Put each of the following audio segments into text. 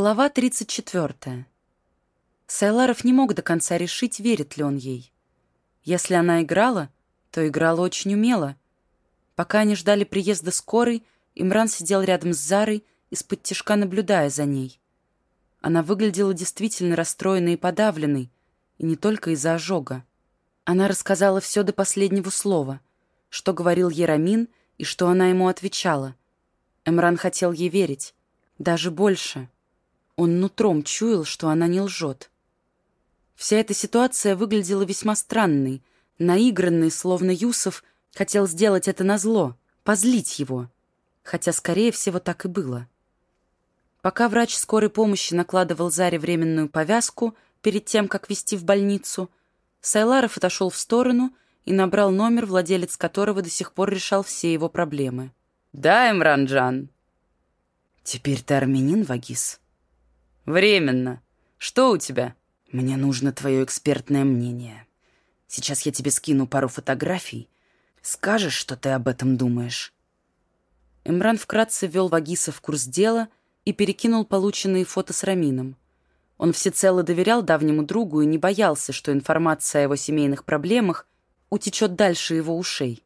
Глава 34. Сайларов не мог до конца решить, верит ли он ей. Если она играла, то играла очень умело. Пока они ждали приезда скорой, Имран сидел рядом с Зарой, из-под тишка наблюдая за ней. Она выглядела действительно расстроенной и подавленной, и не только из-за ожога. Она рассказала все до последнего слова, что говорил Ерамин и что она ему отвечала. Эмран хотел ей верить, даже больше — он нутром чуял, что она не лжет. Вся эта ситуация выглядела весьма странной, наигранной, словно Юсов хотел сделать это назло, позлить его. Хотя, скорее всего, так и было. Пока врач скорой помощи накладывал Заре временную повязку перед тем, как везти в больницу, Сайларов отошел в сторону и набрал номер, владелец которого до сих пор решал все его проблемы. «Да, Эмранджан». «Теперь ты армянин, Вагис?» «Временно. Что у тебя?» «Мне нужно твое экспертное мнение. Сейчас я тебе скину пару фотографий. Скажешь, что ты об этом думаешь?» Эмран вкратце ввел Вагиса в курс дела и перекинул полученные фото с Рамином. Он всецело доверял давнему другу и не боялся, что информация о его семейных проблемах утечет дальше его ушей.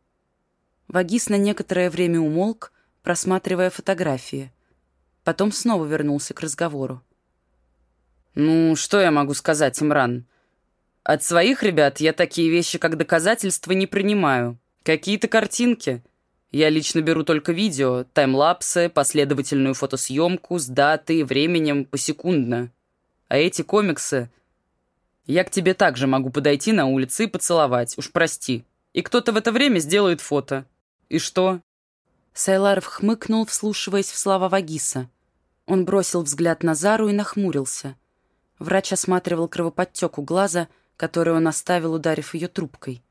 Вагис на некоторое время умолк, просматривая фотографии. Потом снова вернулся к разговору. «Ну, что я могу сказать, Имран? От своих ребят я такие вещи, как доказательства, не принимаю. Какие-то картинки. Я лично беру только видео, таймлапсы, последовательную фотосъемку с датой временем посекундно. А эти комиксы... Я к тебе также могу подойти на улице и поцеловать, уж прости. И кто-то в это время сделает фото. И что?» Сайларов хмыкнул, вслушиваясь в слова Вагиса. Он бросил взгляд на Зару и нахмурился. Врач осматривал кровоподтек у глаза, который он оставил, ударив ее трубкой.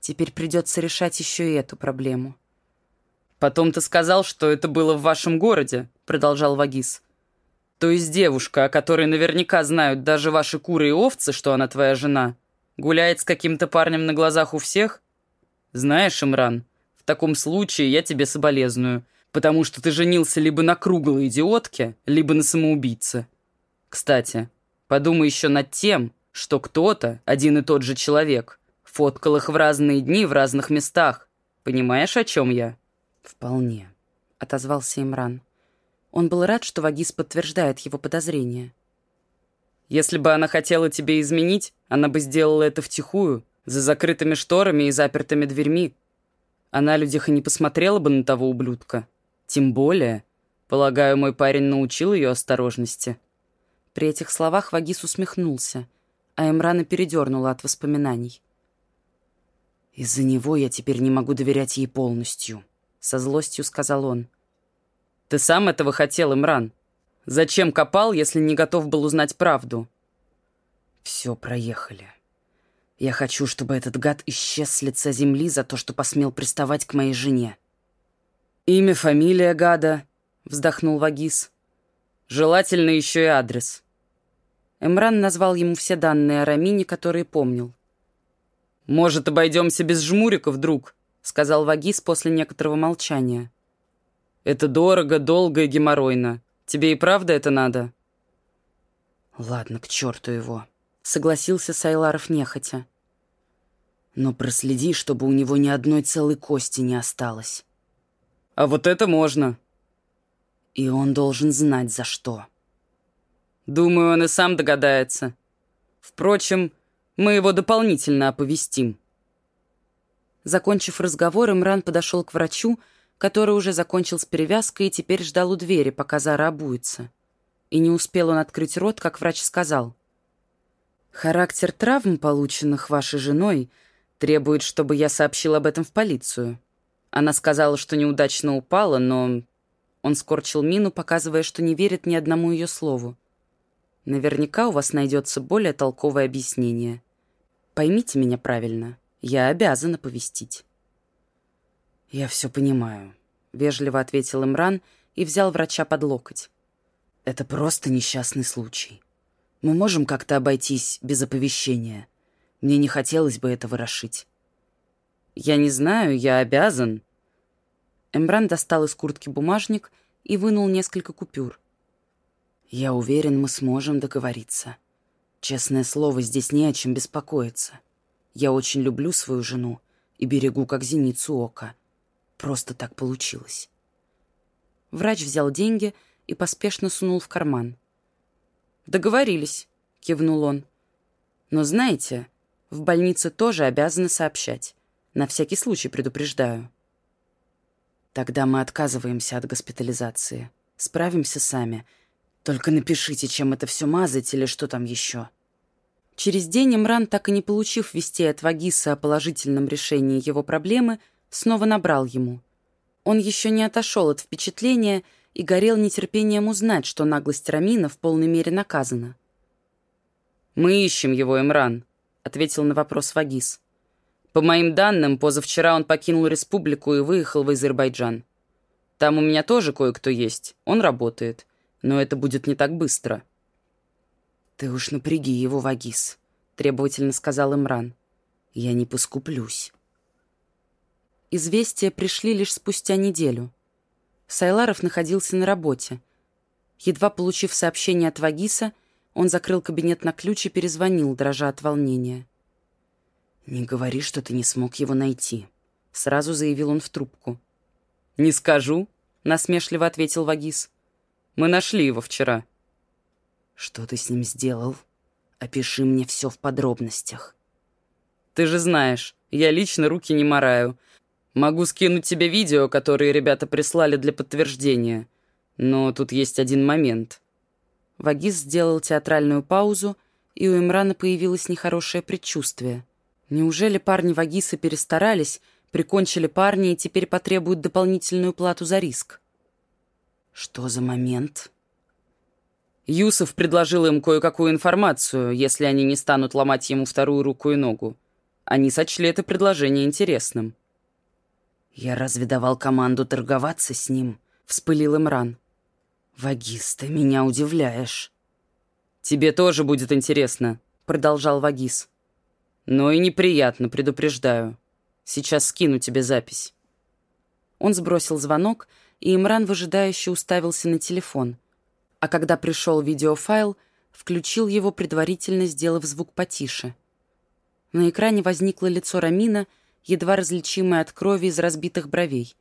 Теперь придется решать еще и эту проблему. «Потом ты сказал, что это было в вашем городе», — продолжал Вагис. «То есть девушка, о которой наверняка знают даже ваши куры и овцы, что она твоя жена, гуляет с каким-то парнем на глазах у всех? Знаешь, Имран, в таком случае я тебе соболезную, потому что ты женился либо на круглой идиотке, либо на самоубийце. Кстати, Подумай еще над тем, что кто-то, один и тот же человек, фоткал их в разные дни в разных местах. Понимаешь, о чем я?» «Вполне», — отозвался Имран. Он был рад, что Вагис подтверждает его подозрения. «Если бы она хотела тебе изменить, она бы сделала это втихую, за закрытыми шторами и запертыми дверьми. Она людях и не посмотрела бы на того ублюдка. Тем более, полагаю, мой парень научил ее осторожности». При этих словах Вагис усмехнулся, а Эмрана передернула от воспоминаний. «Из-за него я теперь не могу доверять ей полностью», — со злостью сказал он. «Ты сам этого хотел, Имран. Зачем копал, если не готов был узнать правду?» «Все, проехали. Я хочу, чтобы этот гад исчез с лица земли за то, что посмел приставать к моей жене». «Имя, фамилия гада», — вздохнул Вагис. «Желательно еще и адрес». Эмран назвал ему все данные о Рамине, которые помнил. «Может, обойдемся без жмуриков, друг?» — сказал Вагис после некоторого молчания. «Это дорого, долго и геморройно. Тебе и правда это надо?» «Ладно, к черту его», — согласился Сайларов нехотя. «Но проследи, чтобы у него ни одной целой кости не осталось». «А вот это можно». «И он должен знать, за что». Думаю, он и сам догадается. Впрочем, мы его дополнительно оповестим. Закончив разговор, Имран подошел к врачу, который уже закончил с перевязкой и теперь ждал у двери, пока Зара обуется. И не успел он открыть рот, как врач сказал. «Характер травм, полученных вашей женой, требует, чтобы я сообщил об этом в полицию. Она сказала, что неудачно упала, но...» Он скорчил мину, показывая, что не верит ни одному ее слову. Наверняка у вас найдется более толковое объяснение. Поймите меня правильно. Я обязана повестить». «Я все понимаю», — вежливо ответил Имран и взял врача под локоть. «Это просто несчастный случай. Мы можем как-то обойтись без оповещения. Мне не хотелось бы это ворошить». «Я не знаю, я обязан». Эмран достал из куртки бумажник и вынул несколько купюр. Я уверен, мы сможем договориться. Честное слово, здесь не о чем беспокоиться. Я очень люблю свою жену и берегу как зеницу ока. Просто так получилось. Врач взял деньги и поспешно сунул в карман. «Договорились», — кивнул он. «Но знаете, в больнице тоже обязаны сообщать. На всякий случай предупреждаю». «Тогда мы отказываемся от госпитализации. Справимся сами. Только напишите, чем это все мазать или что там еще». Через день Имран, так и не получив вестей от Вагиса о положительном решении его проблемы, снова набрал ему. Он еще не отошел от впечатления и горел нетерпением узнать, что наглость Рамина в полной мере наказана. «Мы ищем его, Имран», — ответил на вопрос Вагис. «По моим данным, позавчера он покинул республику и выехал в Азербайджан. Там у меня тоже кое-кто есть, он работает, но это будет не так быстро». «Ты уж напряги его, Вагис», — требовательно сказал Имран. «Я не поскуплюсь». Известия пришли лишь спустя неделю. Сайларов находился на работе. Едва получив сообщение от Вагиса, он закрыл кабинет на ключ и перезвонил, дрожа от волнения. «Не говори, что ты не смог его найти», — сразу заявил он в трубку. «Не скажу», — насмешливо ответил Вагис. «Мы нашли его вчера». «Что ты с ним сделал? Опиши мне все в подробностях». «Ты же знаешь, я лично руки не мораю. Могу скинуть тебе видео, которые ребята прислали для подтверждения. Но тут есть один момент». Вагис сделал театральную паузу, и у Имрана появилось нехорошее предчувствие. Неужели парни Вагиса перестарались, прикончили парня и теперь потребуют дополнительную плату за риск? «Что за момент?» Юсов предложил им кое-какую информацию, если они не станут ломать ему вторую руку и ногу. Они сочли это предложение интересным. «Я разве давал команду торговаться с ним?» — вспылил Имран. «Вагис, ты меня удивляешь». «Тебе тоже будет интересно», — продолжал Вагис. «Но и неприятно, предупреждаю. Сейчас скину тебе запись». Он сбросил звонок, и Имран выжидающе уставился на телефон — а когда пришел видеофайл, включил его, предварительно сделав звук потише. На экране возникло лицо Рамина, едва различимое от крови из разбитых бровей.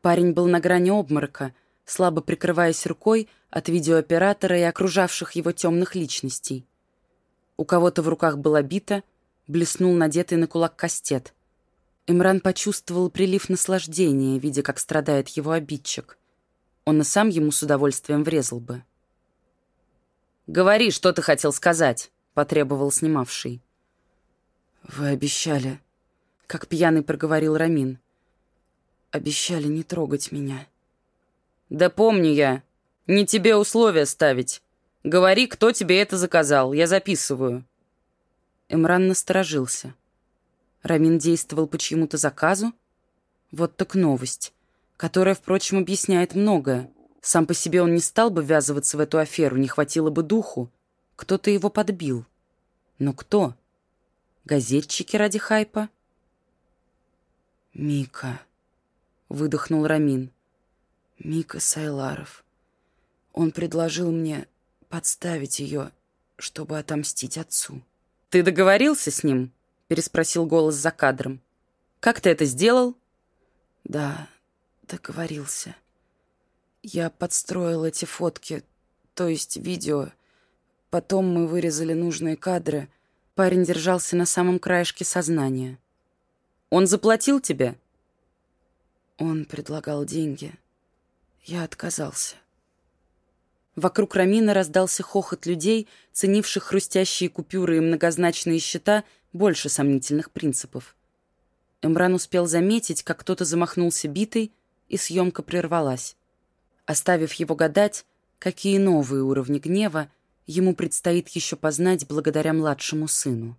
Парень был на грани обморока, слабо прикрываясь рукой от видеооператора и окружавших его темных личностей. У кого-то в руках была бита, блеснул надетый на кулак кастет. Имран почувствовал прилив наслаждения, видя, как страдает его обидчик. Он и сам ему с удовольствием врезал бы. «Говори, что ты хотел сказать», — потребовал снимавший. «Вы обещали», — как пьяный проговорил Рамин. «Обещали не трогать меня». «Да помню я. Не тебе условия ставить. Говори, кто тебе это заказал. Я записываю». Эмран насторожился. Рамин действовал по чьему-то заказу? Вот так новость которая, впрочем, объясняет многое. Сам по себе он не стал бы ввязываться в эту аферу, не хватило бы духу. Кто-то его подбил. Но кто? Газетчики ради хайпа? «Мика», — выдохнул Рамин. «Мика Сайларов. Он предложил мне подставить ее, чтобы отомстить отцу». «Ты договорился с ним?» — переспросил голос за кадром. «Как ты это сделал?» «Да, договорился. Я подстроил эти фотки, то есть видео. Потом мы вырезали нужные кадры. Парень держался на самом краешке сознания. Он заплатил тебе? Он предлагал деньги. Я отказался. Вокруг Рамина раздался хохот людей, ценивших хрустящие купюры и многозначные счета больше сомнительных принципов. Эмран успел заметить, как кто-то замахнулся битой, и съемка прервалась. Оставив его гадать, какие новые уровни гнева ему предстоит еще познать благодаря младшему сыну.